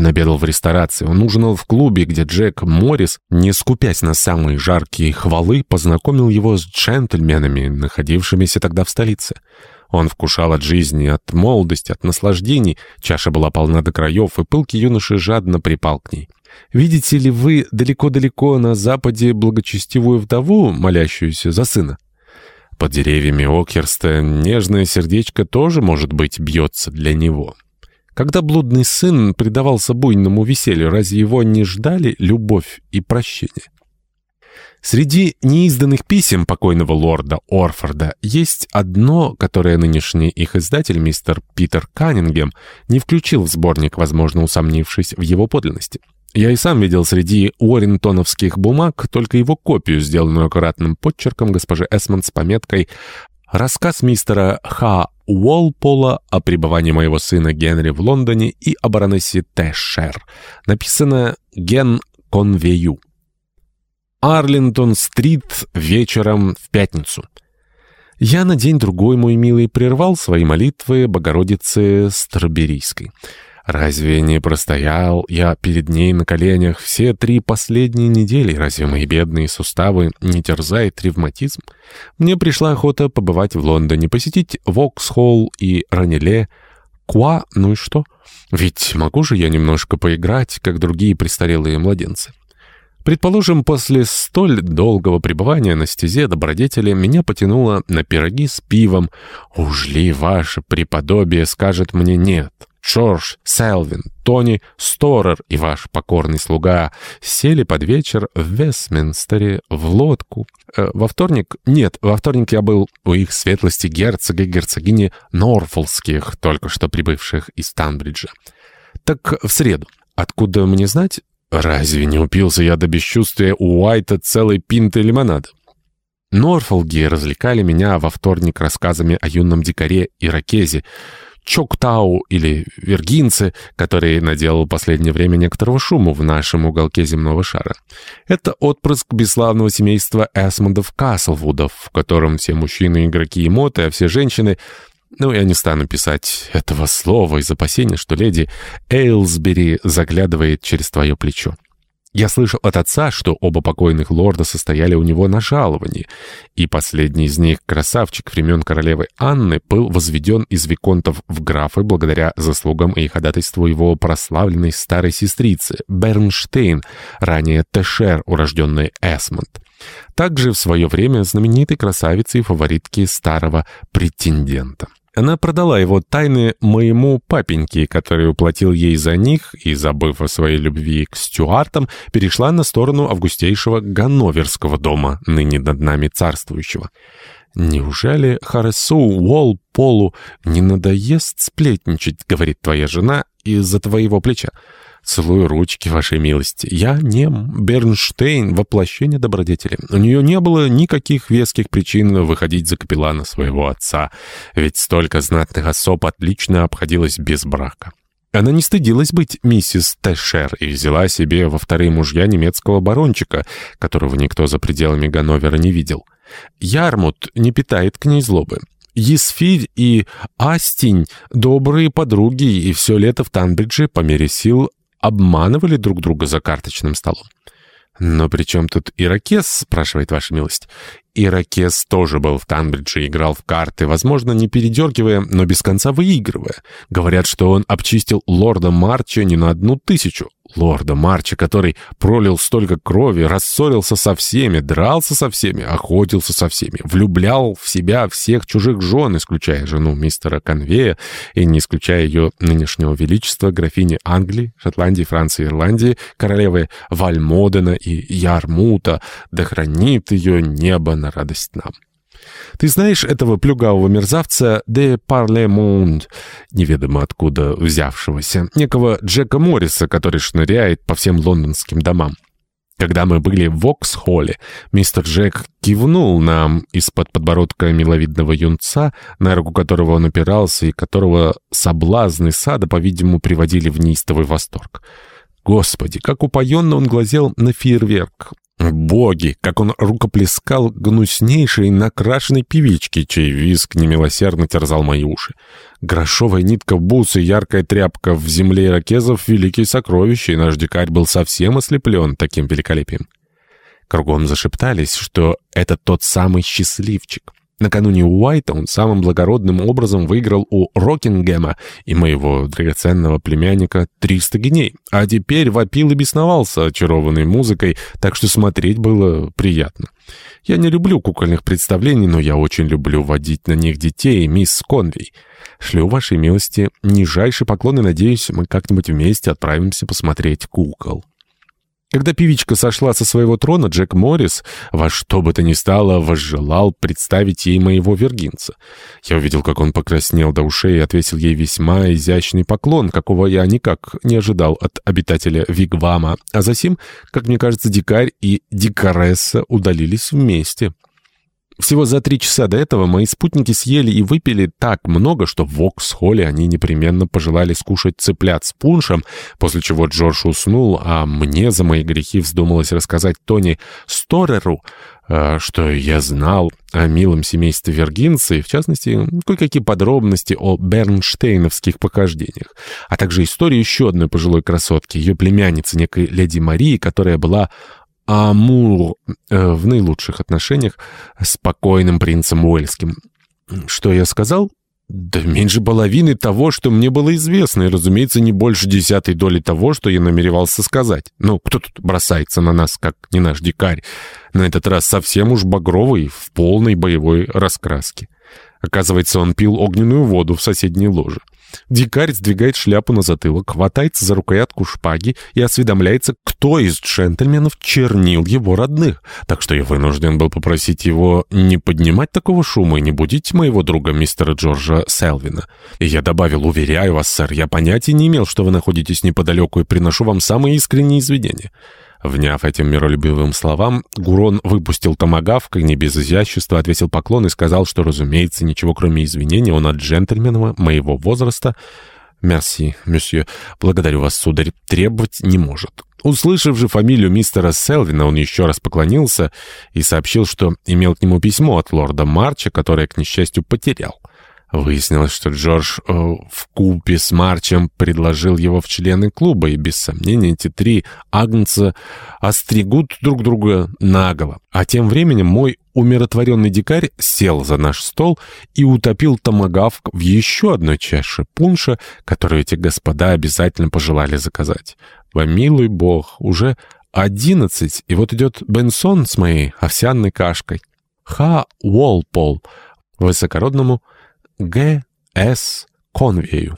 Он обедал в ресторации, он ужинал в клубе, где Джек Моррис, не скупясь на самые жаркие хвалы, познакомил его с джентльменами, находившимися тогда в столице. Он вкушал от жизни, от молодости, от наслаждений. Чаша была полна до краев, и пылкий юноша жадно припал к ней. Видите ли вы далеко-далеко на западе благочестивую вдову, молящуюся за сына? Под деревьями Окерста нежное сердечко тоже, может быть, бьется для него. Когда блудный сын предавался буйному веселью, разве его не ждали любовь и прощение? Среди неизданных писем покойного лорда Орфорда есть одно, которое нынешний их издатель, мистер Питер Каннингем, не включил в сборник, возможно, усомнившись в его подлинности. Я и сам видел среди уоррентоновских бумаг только его копию, сделанную аккуратным подчерком госпожи Эсмонд с пометкой «Рассказ мистера Х. Уолпола о пребывании моего сына Генри в Лондоне и о баронессе Тэшер». Написано «Ген Конвею». Арлингтон-стрит вечером в пятницу. Я на день-другой, мой милый, прервал свои молитвы Богородицы Старберийской. Разве не простоял я перед ней на коленях все три последние недели? Разве мои бедные суставы не терзает ревматизм? Мне пришла охота побывать в Лондоне, посетить Воксхолл и Ранеле. Куа, ну и что? Ведь могу же я немножко поиграть, как другие престарелые младенцы. Предположим, после столь долгого пребывания на стезе добродетели меня потянуло на пироги с пивом. Уж ли ваше преподобие скажет мне «нет»? Джордж, Селвин, Тони Сторер и ваш покорный слуга сели под вечер в Вестминстере в лодку. Э, во вторник? Нет, во вторник я был у их светлости герцога и герцогини Норфолских, только что прибывших из Танбриджа. Так в среду. Откуда мне знать? Разве не упился я до бесчувствия у Уайта целой пинты лимонада? Норфолги развлекали меня во вторник рассказами о юном дикаре Иракезе, Чоктау или Виргинце, который наделал в последнее время некоторого шума в нашем уголке земного шара. Это отпрыск бесславного семейства Эсмондов Каслвудов, в котором все мужчины игроки и моты, а все женщины ну, я не стану писать этого слова из опасения, что леди Эйлсбери заглядывает через твое плечо. Я слышал от отца, что оба покойных лорда состояли у него на жаловании, и последний из них, красавчик времен королевы Анны, был возведен из виконтов в графы благодаря заслугам и ходатайству его прославленной старой сестрицы Бернштейн, ранее Тешер, урожденной Эсмонд. Также в свое время знаменитой красавицы и фаворитки старого претендента. Она продала его тайны моему папеньке, который уплатил ей за них и, забыв о своей любви к Стюартам, перешла на сторону августейшего Ганноверского дома, ныне над нами царствующего. «Неужели Харесу Уолполу не надоест сплетничать, — говорит твоя жена, — из-за твоего плеча?» Целую ручки, вашей милости. Я не Бернштейн, воплощение добродетели. У нее не было никаких веских причин выходить за капеллана своего отца, ведь столько знатных особ отлично обходилось без брака. Она не стыдилась быть миссис Тэшер и взяла себе во вторые мужья немецкого барончика, которого никто за пределами Ганновера не видел. Ярмут не питает к ней злобы. Есфирь и Астинь — добрые подруги, и все лето в Танбридже по мере сил обманывали друг друга за карточным столом. «Но при чем тут Иракес?» — спрашивает ваша милость. Иракес тоже был в Танбридже, играл в карты, возможно, не передергивая, но без конца выигрывая. Говорят, что он обчистил лорда Марча не на одну тысячу лорда Марча, который пролил столько крови, рассорился со всеми, дрался со всеми, охотился со всеми, влюблял в себя всех чужих жен, исключая жену мистера Конвея и не исключая ее нынешнего величества, графини Англии, Шотландии, Франции, Ирландии, королевы Вальмодена и Ярмута, да хранит ее небо на радость нам. Ты знаешь этого плюгавого мерзавца де Парлемунд, неведомо откуда взявшегося, некого Джека Морриса, который шныряет по всем лондонским домам? Когда мы были в Воксхолле, мистер Джек кивнул нам из-под подбородка миловидного юнца, на руку которого он опирался и которого соблазны сада, по-видимому, приводили в неистовый восторг. Господи, как упоенно он глазел на фейерверк. Боги, как он рукоплескал гнуснейшей накрашенной певичке, чей виск немилосердно терзал мои уши. Грошовая нитка бусы, яркая тряпка в земле иракезов — великие сокровища, и наш дикарь был совсем ослеплен таким великолепием. Кругом зашептались, что это тот самый счастливчик. Накануне Уайта он самым благородным образом выиграл у Рокингема и моего драгоценного племянника 300 геней, а теперь вопил и бесновался, очарованной музыкой, так что смотреть было приятно. Я не люблю кукольных представлений, но я очень люблю водить на них детей, мисс Конвей. Шлю вашей милости нижайший поклон и надеюсь, мы как-нибудь вместе отправимся посмотреть кукол. Когда певичка сошла со своего трона, Джек Моррис во что бы то ни стало возжелал представить ей моего вергинца. Я увидел, как он покраснел до ушей и ответил ей весьма изящный поклон, какого я никак не ожидал от обитателя Вигвама, а засим, как мне кажется, дикарь и дикаресса удалились вместе. Всего за три часа до этого мои спутники съели и выпили так много, что в Вокс-холле они непременно пожелали скушать цыплят с пуншем, после чего Джордж уснул, а мне за мои грехи вздумалось рассказать Тони Стореру, э, что я знал о милом семействе Вергинца и, в частности, кое-какие подробности о бернштейновских похождениях, а также историю еще одной пожилой красотки, ее племянницы, некой леди Марии, которая была Амур э, в наилучших отношениях с покойным принцем Уэльским. Что я сказал? Да меньше половины того, что мне было известно, и, разумеется, не больше десятой доли того, что я намеревался сказать. Ну, кто тут бросается на нас, как не наш дикарь? На этот раз совсем уж багровый, в полной боевой раскраске. Оказывается, он пил огненную воду в соседней ложе. Дикарь сдвигает шляпу на затылок, хватается за рукоятку шпаги и осведомляется, кто из джентльменов чернил его родных. Так что я вынужден был попросить его не поднимать такого шума и не будить моего друга мистера Джорджа Селвина. И я добавил, уверяю вас, сэр, я понятия не имел, что вы находитесь неподалеку и приношу вам самые искренние извинения. Вняв этим миролюбивым словам, Гурон выпустил томагавк и не без изящества ответил поклон и сказал, что, разумеется, ничего кроме извинения он от джентльмена моего возраста «Мерси, месье, благодарю вас, сударь, требовать не может». Услышав же фамилию мистера Селвина, он еще раз поклонился и сообщил, что имел к нему письмо от лорда Марча, которое, к несчастью, потерял. Выяснилось, что Джордж э, в купе с Марчем предложил его в члены клуба, и без сомнения эти три агнца остригут друг друга наголо. А тем временем мой умиротворенный дикарь сел за наш стол и утопил томагавк в еще одной чаше пунша, которую эти господа обязательно пожелали заказать. Помилуй бог, уже одиннадцать, и вот идет Бенсон с моей овсяной кашкой. Ха Уолпол, высокородному Г. С. Конвею.